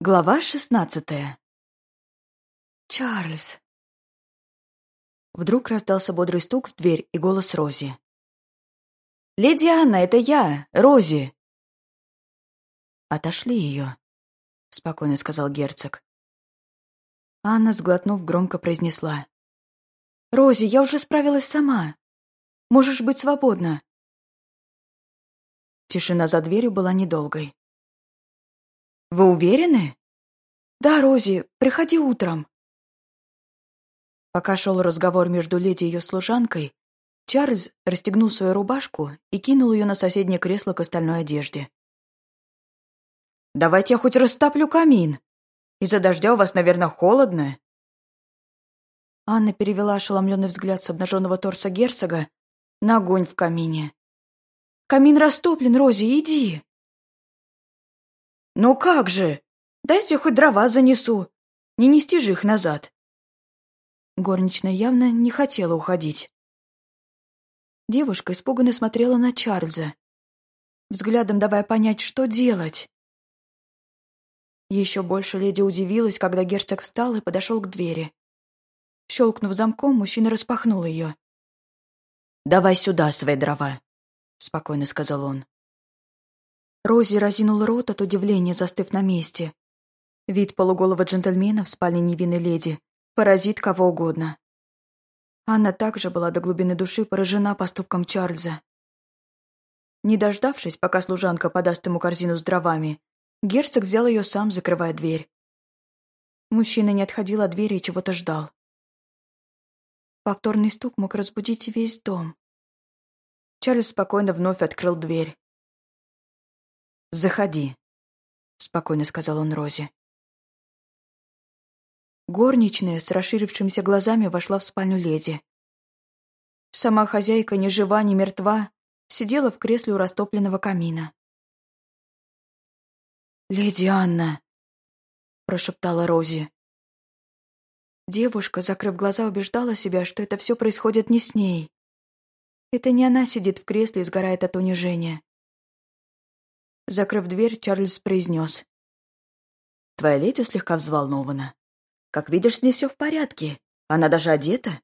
Глава шестнадцатая. «Чарльз!» Вдруг раздался бодрый стук в дверь и голос Рози. «Леди Анна, это я, Рози!» «Отошли ее», — спокойно сказал герцог. Анна, сглотнув, громко произнесла. «Рози, я уже справилась сама. Можешь быть свободна». Тишина за дверью была недолгой. «Вы уверены?» «Да, Рози, приходи утром». Пока шел разговор между леди и ее служанкой, Чарльз расстегнул свою рубашку и кинул ее на соседнее кресло к остальной одежде. «Давайте я хоть растоплю камин. Из-за дождя у вас, наверное, холодно». Анна перевела ошеломленный взгляд с обнаженного торса герцога на огонь в камине. «Камин растоплен, Рози, иди!» «Ну как же? Дайте хоть дрова занесу. Не нести же их назад». Горничная явно не хотела уходить. Девушка испуганно смотрела на Чарльза, взглядом давая понять, что делать. Еще больше леди удивилась, когда герцог встал и подошел к двери. Щелкнув замком, мужчина распахнул ее. «Давай сюда свои дрова», — спокойно сказал он. Рози разинул рот от удивления, застыв на месте. Вид полуголого джентльмена в спальне невинной леди поразит кого угодно. Анна также была до глубины души поражена поступком Чарльза. Не дождавшись, пока служанка подаст ему корзину с дровами, герцог взял ее сам, закрывая дверь. Мужчина не отходил от двери и чего-то ждал. Повторный стук мог разбудить весь дом. Чарльз спокойно вновь открыл дверь. «Заходи», — спокойно сказал он Розе. Горничная с расширившимися глазами вошла в спальню леди. Сама хозяйка, ни жива, ни мертва, сидела в кресле у растопленного камина. «Леди Анна», — прошептала Рози. Девушка, закрыв глаза, убеждала себя, что это все происходит не с ней. Это не она сидит в кресле и сгорает от унижения. Закрыв дверь, Чарльз произнес. «Твоя леди слегка взволнована. Как видишь, с ней все в порядке. Она даже одета.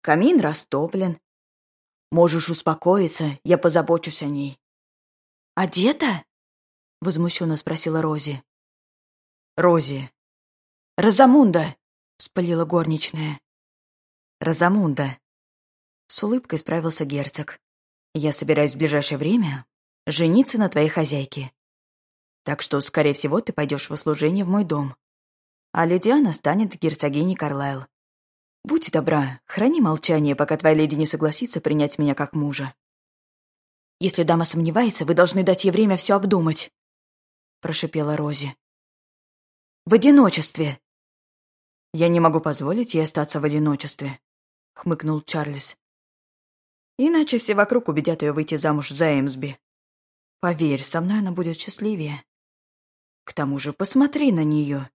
Камин растоплен. Можешь успокоиться, я позабочусь о ней». «Одета?» — возмущенно спросила Рози. «Рози». «Розамунда!» — спалила горничная. «Розамунда». С улыбкой справился герцог. «Я собираюсь в ближайшее время жениться на твоей хозяйке. Так что, скорее всего, ты пойдешь в услужение в мой дом. А леди Анна станет герцогиней Карлайл. Будь добра, храни молчание, пока твоя леди не согласится принять меня как мужа. Если дама сомневается, вы должны дать ей время все обдумать, прошипела Рози. В одиночестве. Я не могу позволить ей остаться в одиночестве, хмыкнул Чарльз. Иначе все вокруг убедят ее выйти замуж за Эмсби. Поверь, со мной она будет счастливее. К тому же посмотри на нее.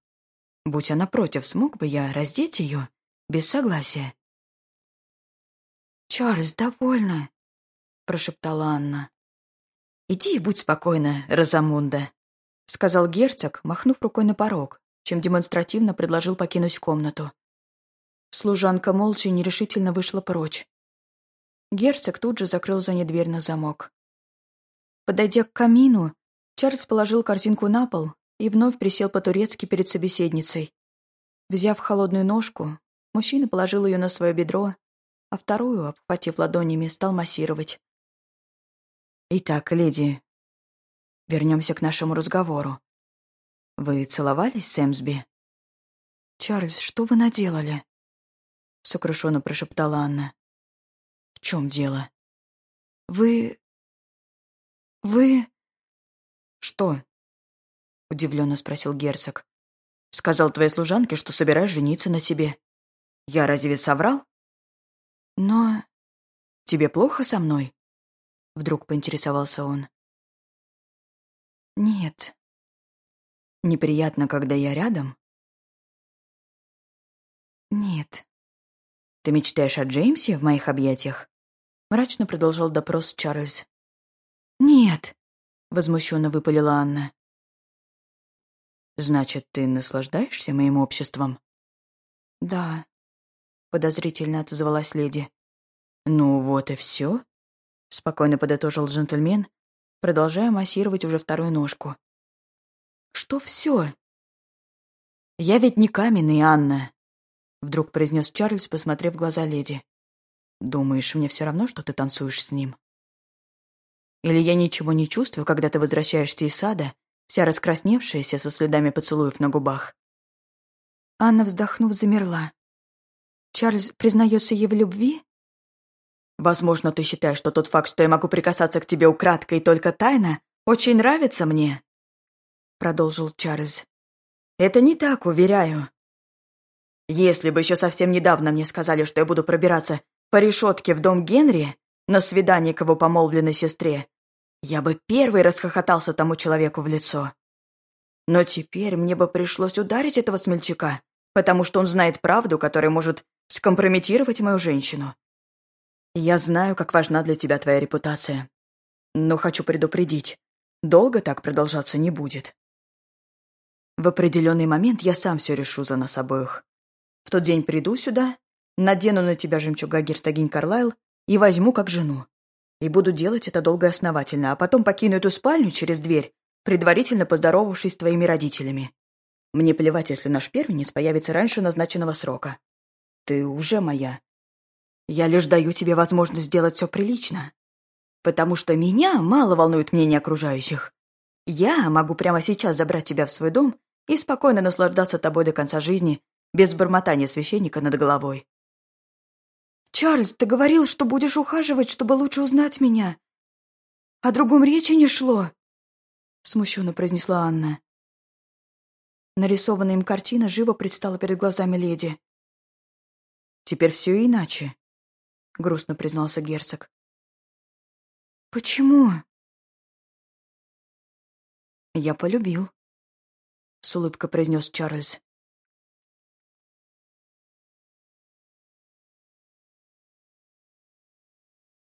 Будь она против, смог бы я раздеть ее без согласия? «Чарльз, довольно», — прошептала Анна. «Иди и будь спокойна, Розамунда», — сказал герцог, махнув рукой на порог, чем демонстративно предложил покинуть комнату. Служанка молча и нерешительно вышла прочь. Герцог тут же закрыл за ней дверь на замок. Подойдя к камину, Чарльз положил корзинку на пол и вновь присел по-турецки перед собеседницей. Взяв холодную ножку, мужчина положил ее на свое бедро, а вторую, обхватив ладонями, стал массировать. «Итак, леди, вернемся к нашему разговору. Вы целовались с Эмсби?» «Чарльз, что вы наделали?» — сокрушенно прошептала Анна. «В чем дело?» «Вы «Вы...» «Что?» — удивленно спросил герцог. «Сказал твоей служанке, что собираюсь жениться на тебе. Я разве соврал?» «Но...» «Тебе плохо со мной?» — вдруг поинтересовался он. «Нет». «Неприятно, когда я рядом?» «Нет». «Ты мечтаешь о Джеймсе в моих объятиях?» Мрачно продолжал допрос Чарльз. «Нет», — возмущенно выпалила Анна. Значит, ты наслаждаешься моим обществом? Да, подозрительно отозвалась леди. Ну вот и все, спокойно подытожил джентльмен, продолжая массировать уже вторую ножку. Что все? Я ведь не каменный, Анна, вдруг произнес Чарльз, посмотрев в глаза леди. Думаешь, мне все равно, что ты танцуешь с ним? Или я ничего не чувствую, когда ты возвращаешься из сада, вся раскрасневшаяся со следами поцелуев на губах? Анна, вздохнув, замерла. Чарльз признается ей в любви? Возможно, ты считаешь, что тот факт, что я могу прикасаться к тебе украдкой и только тайно, очень нравится мне? Продолжил Чарльз. Это не так, уверяю. Если бы еще совсем недавно мне сказали, что я буду пробираться по решетке в дом Генри на свидание к его помолвленной сестре, я бы первый расхохотался тому человеку в лицо. Но теперь мне бы пришлось ударить этого смельчака, потому что он знает правду, которая может скомпрометировать мою женщину. Я знаю, как важна для тебя твоя репутация. Но хочу предупредить, долго так продолжаться не будет. В определенный момент я сам все решу за нас обоих. В тот день приду сюда, надену на тебя жемчуга герцогинь Карлайл и возьму как жену. И буду делать это долго и основательно, а потом покину эту спальню через дверь, предварительно поздоровавшись с твоими родителями. Мне плевать, если наш первенец появится раньше назначенного срока. Ты уже моя. Я лишь даю тебе возможность сделать все прилично. Потому что меня мало волнует мнение окружающих. Я могу прямо сейчас забрать тебя в свой дом и спокойно наслаждаться тобой до конца жизни, без бормотания священника над головой. «Чарльз, ты говорил, что будешь ухаживать, чтобы лучше узнать меня. О другом речи не шло», — смущенно произнесла Анна. Нарисованная им картина живо предстала перед глазами леди. «Теперь все иначе», — грустно признался герцог. «Почему?» «Я полюбил», — с улыбкой произнес Чарльз.